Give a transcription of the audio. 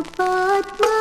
But.